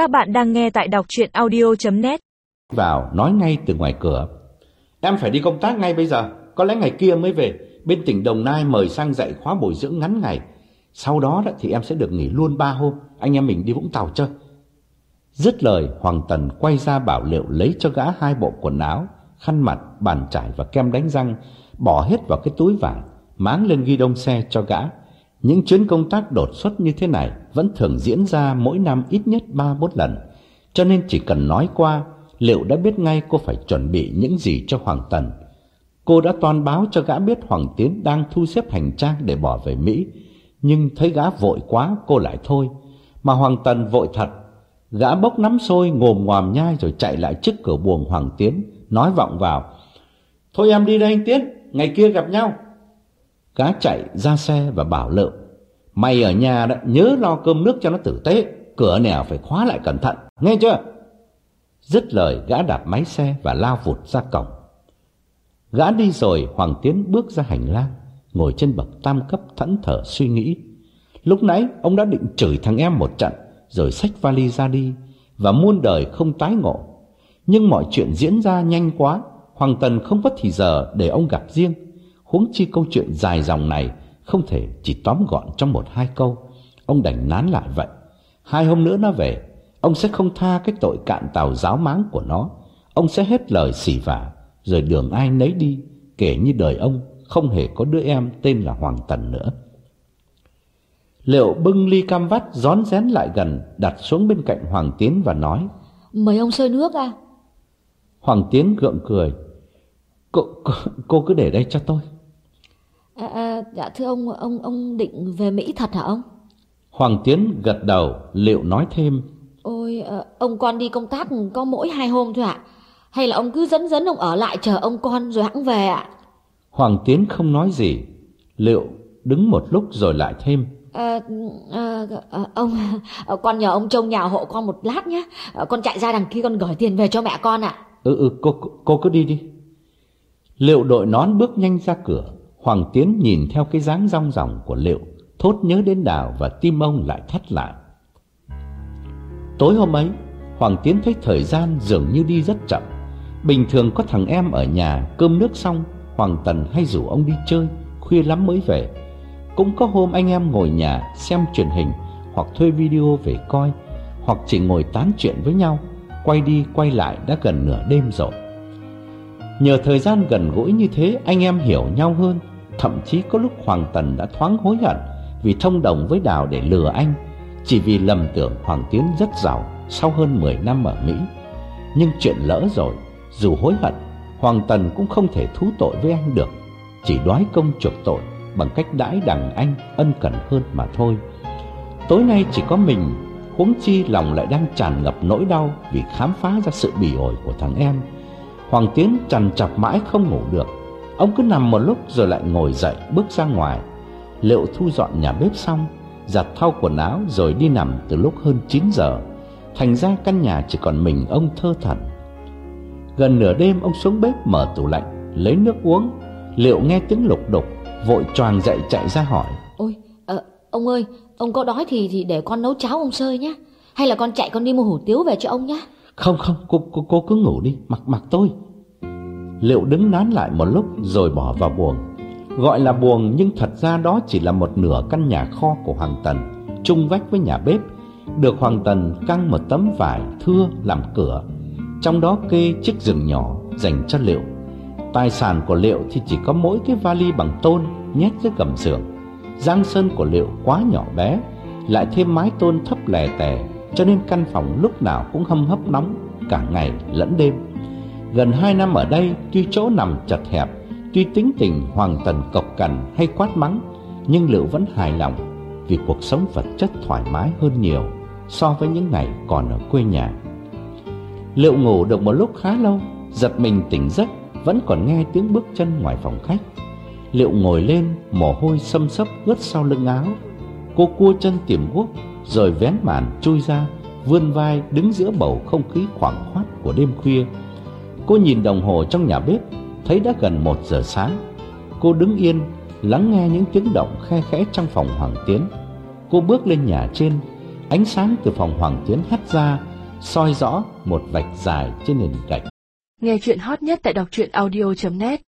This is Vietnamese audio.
Các bạn đang nghe tại đọc chuyện audio.net Vào nói ngay từ ngoài cửa. Em phải đi công tác ngay bây giờ. Có lẽ ngày kia mới về. Bên tỉnh Đồng Nai mời sang dạy khóa bồi dưỡng ngắn ngày. Sau đó thì em sẽ được nghỉ luôn 3 hôm. Anh em mình đi Vũng Tàu chơi. Dứt lời Hoàng Tần quay ra bảo liệu lấy cho gã hai bộ quần áo Khăn mặt, bàn chải và kem đánh răng Bỏ hết vào cái túi vải Máng lên ghi đông xe cho gã những chuyến công tác đột xuất như thế này vẫn thường diễn ra mỗi năm ít nhất 3-4 lần. Cho nên chỉ cần nói qua, Liệu đã biết ngay cô phải chuẩn bị những gì cho Hoàng Tần. Cô đã toàn báo cho gã biết Hoàng Tiến đang thu xếp hành trang để bỏ về Mỹ. Nhưng thấy gã vội quá cô lại thôi. Mà Hoàng Tần vội thật. Gã bốc nắm sôi ngồm ngoàm nhai rồi chạy lại trước cửa buồng Hoàng Tiến, nói vọng vào. Thôi em đi đây anh Tiến, ngày kia gặp nhau. Gã chạy ra xe và bảo lợm Mày ở nhà đó nhớ lo cơm nước cho nó tử tế, Cửa nẻo phải khóa lại cẩn thận, Nghe chưa? Dứt lời, gã đạp máy xe và lao vụt ra cổng. Gã đi rồi, Hoàng Tiến bước ra hành lang, Ngồi trên bậc tam cấp thẫn thở suy nghĩ. Lúc nãy, ông đã định chửi thằng em một trận, Rồi xách vali ra đi Và muôn đời không tái ngộ. Nhưng mọi chuyện diễn ra nhanh quá, Hoàng Tần không có thì giờ để ông gặp riêng. Huống chi câu chuyện dài dòng này không thể chỉ tóm gọn trong một hai câu. Ông đành nán lại vậy. Hai hôm nữa nó về, ông sẽ không tha cái tội cạn tàu giáo máng của nó. Ông sẽ hết lời xỉ vả, rồi đường ai nấy đi, kể như đời ông không hề có đứa em tên là Hoàng Tần nữa. Liệu bưng ly cam vắt rón rén lại gần, đặt xuống bên cạnh Hoàng Tiến và nói. Mời ông sơi nước à? Hoàng Tiến gượng cười. Cô, cô, cô cứ để đây cho tôi. À, à, dạ thưa ông, ông ông định về Mỹ thật hả ông? Hoàng Tiến gật đầu, liệu nói thêm. Ôi, à, ông con đi công tác có mỗi hai hôm thôi ạ. Hay là ông cứ dẫn dẫn ông ở lại chờ ông con rồi hãng về ạ? Hoàng Tiến không nói gì. Liệu đứng một lúc rồi lại thêm. À, à, à, ông, à, con nhờ ông trông nhà hộ con một lát nhé. À, con chạy ra đằng kia con gửi tiền về cho mẹ con ạ. Ừ, ừ, cô, cô cứ đi đi. Liệu đội nón bước nhanh ra cửa. Hoàng Tiến nhìn theo cái dáng rong ròng của Liệu, thốt nhớ đến Đào và tim ông lại thắt lại. Tối hôm ấy, Hoàng Tiến thấy thời gian dường như đi rất chậm. Bình thường có thằng em ở nhà cơm nước xong, Hoàng Tần hay rủ ông đi chơi, khuya lắm mới về. Cũng có hôm anh em ngồi nhà xem truyền hình hoặc thuê video về coi, hoặc chỉ ngồi tán chuyện với nhau, quay đi quay lại đã gần nửa đêm rồi. Nhờ thời gian gần gũi như thế, anh em hiểu nhau hơn, Thậm chí có lúc Hoàng Tần đã thoáng hối hận vì thông đồng với Đào để lừa anh, chỉ vì lầm tưởng Hoàng Tiến rất giàu sau hơn 10 năm ở Mỹ. Nhưng chuyện lỡ rồi, dù hối hận, Hoàng Tần cũng không thể thú tội với anh được, chỉ đoái công chuộc tội bằng cách đãi đằng anh ân cần hơn mà thôi. Tối nay chỉ có mình, huống chi lòng lại đang tràn ngập nỗi đau vì khám phá ra sự bỉ ổi của thằng em. Hoàng Tiến trằn trọc mãi không ngủ được, Ông cứ nằm một lúc rồi lại ngồi dậy bước ra ngoài. Liệu thu dọn nhà bếp xong Giặt thau quần áo rồi đi nằm từ lúc hơn 9 giờ. Thành ra căn nhà chỉ còn mình ông thơ thẩn. Gần nửa đêm ông xuống bếp mở tủ lạnh Lấy nước uống. Liệu nghe tiếng lục đục Vội choàng dậy chạy ra hỏi. Ôi à, ông ơi Ông có đói thì thì để con nấu cháo ông sơi nhé Hay là con chạy con đi mua hủ tiếu về cho ông nhé Không không cô, cô, cô cứ ngủ đi Mặc mặc tôi Liệu đứng nán lại một lúc rồi bỏ vào buồng. Gọi là buồng nhưng thật ra đó chỉ là một nửa căn nhà kho của Hoàng Tần, Chung vách với nhà bếp, Được Hoàng Tần căng một tấm vải thưa làm cửa. Trong đó kê chiếc giường nhỏ dành cho Liệu. Tài sản của Liệu thì chỉ có mỗi cái vali bằng tôn nhét dưới gầm giường. Giang sơn của Liệu quá nhỏ bé, Lại thêm mái tôn thấp lè tè, Cho nên căn phòng lúc nào cũng hâm hấp nóng Cả ngày lẫn đêm. Gần hai năm ở đây, Tuy chỗ nằm chật hẹp, Tuy tính tình hoàng tần cộc cằn hay quát mắng, Nhưng Liệu vẫn hài lòng Vì cuộc sống vật chất thoải mái hơn nhiều So với những ngày còn ở quê nhà. Liệu ngủ được một lúc khá lâu, Giật mình tỉnh giấc, Vẫn còn nghe tiếng bước chân ngoài phòng khách. Liệu ngồi lên, Mồ hôi xâm sấp ướt sau lưng áo. Cô cua chân tìm guốc Rồi vén màn chui ra, Vươn vai đứng giữa bầu không khí khoảng khoát của đêm khuya Cô nhìn đồng hồ trong nhà bếp Thấy đã gần một giờ sáng. Cô đứng yên Lắng nghe những tiếng động khe khẽ trong phòng Hoàng Tiến. Cô bước lên nhà trên Ánh sáng từ phòng Hoàng Tiến hắt ra, soi rõ một vạch dài trên nền gạch. Nghe chuyện hot nhất tại đọc truyện audio.net